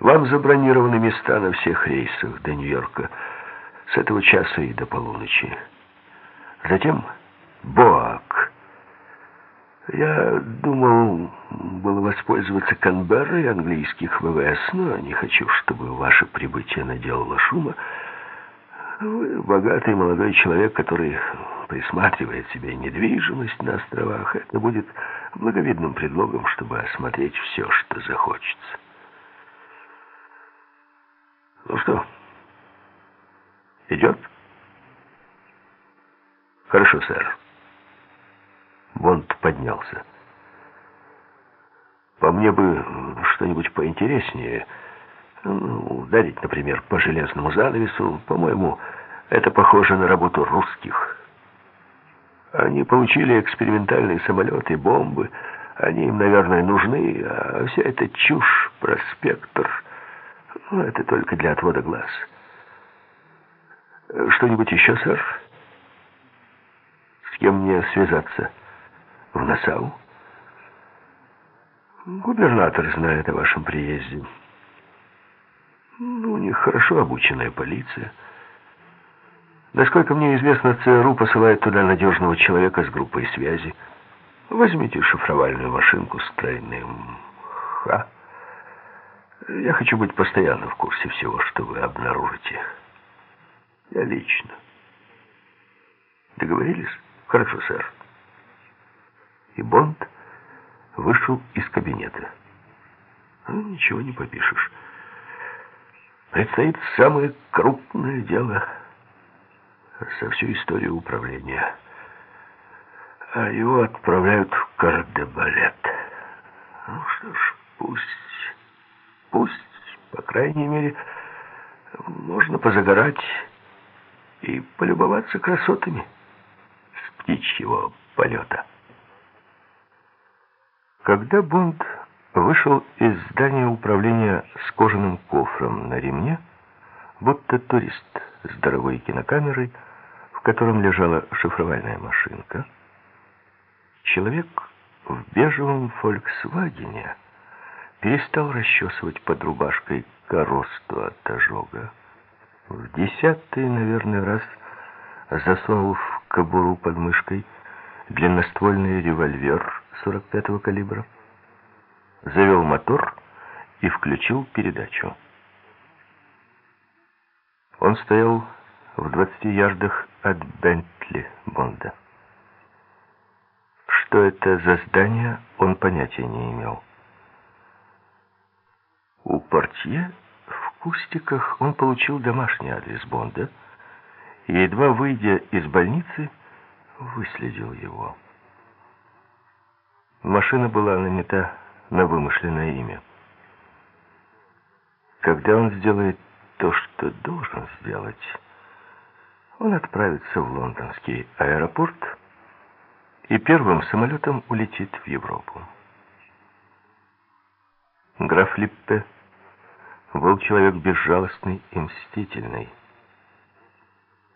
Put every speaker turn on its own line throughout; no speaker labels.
Вам забронированы места на всех рейсах до Нью-Йорка с этого часа и до полуночи. Затем Боак. Я думал было воспользоваться Канберрой английских ВВС, но не хочу, чтобы ваше прибытие наделало шума. Вы богатый молодой человек, который присматривает себе недвижимость на островах. Это будет благовидным предлогом, чтобы осмотреть все, что захочется. Ну что, идет? Хорошо, сэр. Бонд поднялся. По мне бы что-нибудь поинтереснее. Ну, ударить, например, по железному занавесу. По-моему, это похоже на работу русских. Они получили экспериментальные самолеты, бомбы. Они им, наверное, нужны. А вся эта чушь, проспектор, ну, это только для отвода глаз. Что-нибудь еще, сэр? С кем мне связаться? В Насау? Губернатор знает о вашем приезде. Ну, у них хорошо обученная полиция. Насколько мне известно, ЦРУ посылает туда надежного человека с группой связи. Возьмите шифровальную машинку с тройным «Х». Я хочу быть постоянно в курсе всего, что вы обнаружите. Я лично. Договорились? Хорошо, сэр. И Бонд вышел из кабинета. Ну, ничего не попишешь. Предстоит самое крупное дело со всю историю управления. А его отправляют в кардебалет. Ну что ж, пусть, пусть, по крайней мере, можно позагорать и полюбоваться красотами с птичьего полета. Когда Бонд вышел из здания управления с кожаным кофром на ремне, будто турист с дорогой кинокамерой, в котором лежала шифровальная машинка, человек в бежевом «Фольксвагене» перестал расчесывать под рубашкой коросту от ожога. В десятый, наверное, раз, засунув кобуру под мышкой длинноствольный револьвер 45-го калибра, завел мотор и включил передачу. Он стоял в 20 ярдах от Бентли Бонда. Что это за здание, он понятия не имел. У портье в кустиках он получил домашний адрес Бонда и, едва выйдя из больницы, выследил его. Машина была нанята на вымышленное имя. Когда он сделает то, что должен сделать, он отправится в лондонский аэропорт и первым самолетом улетит в Европу. Граф Липпе был человек безжалостный и мстительный.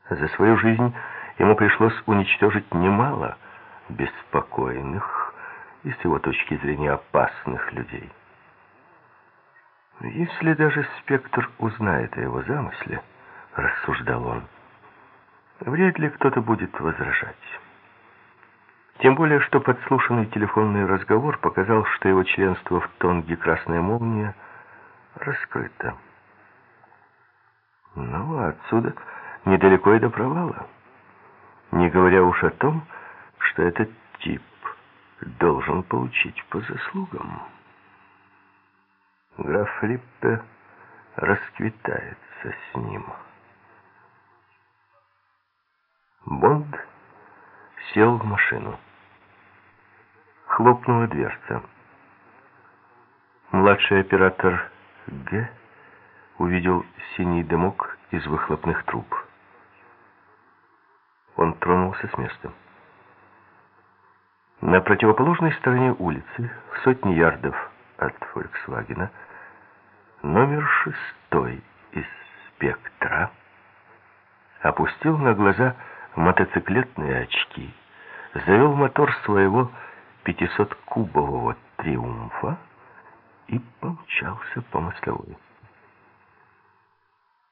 За свою жизнь ему пришлось уничтожить немало беспокойных, и с его точки зрения опасных людей. Если даже спектр узнает о его замысле, рассуждал он, вряд ли кто-то будет возражать. Тем более, что подслушанный телефонный разговор показал, что его членство в Тонге «Красная молния» раскрыто. Ну, а отсюда недалеко и до провала. Не говоря уж о том, что этот тип должен получить по заслугам. Граф Липпе расквитается с ним. Бонд сел в машину. Хлопнула дверца. Младший оператор Г увидел синий дымок из выхлопных труб. Он тронулся с места. На противоположной стороне улицы, в сотни ярдов от «Фольксвагена», номер шестой из «Спектра» опустил на глаза мотоциклетные очки, завел мотор своего 500-кубового «Триумфа» и помчался по мостовой.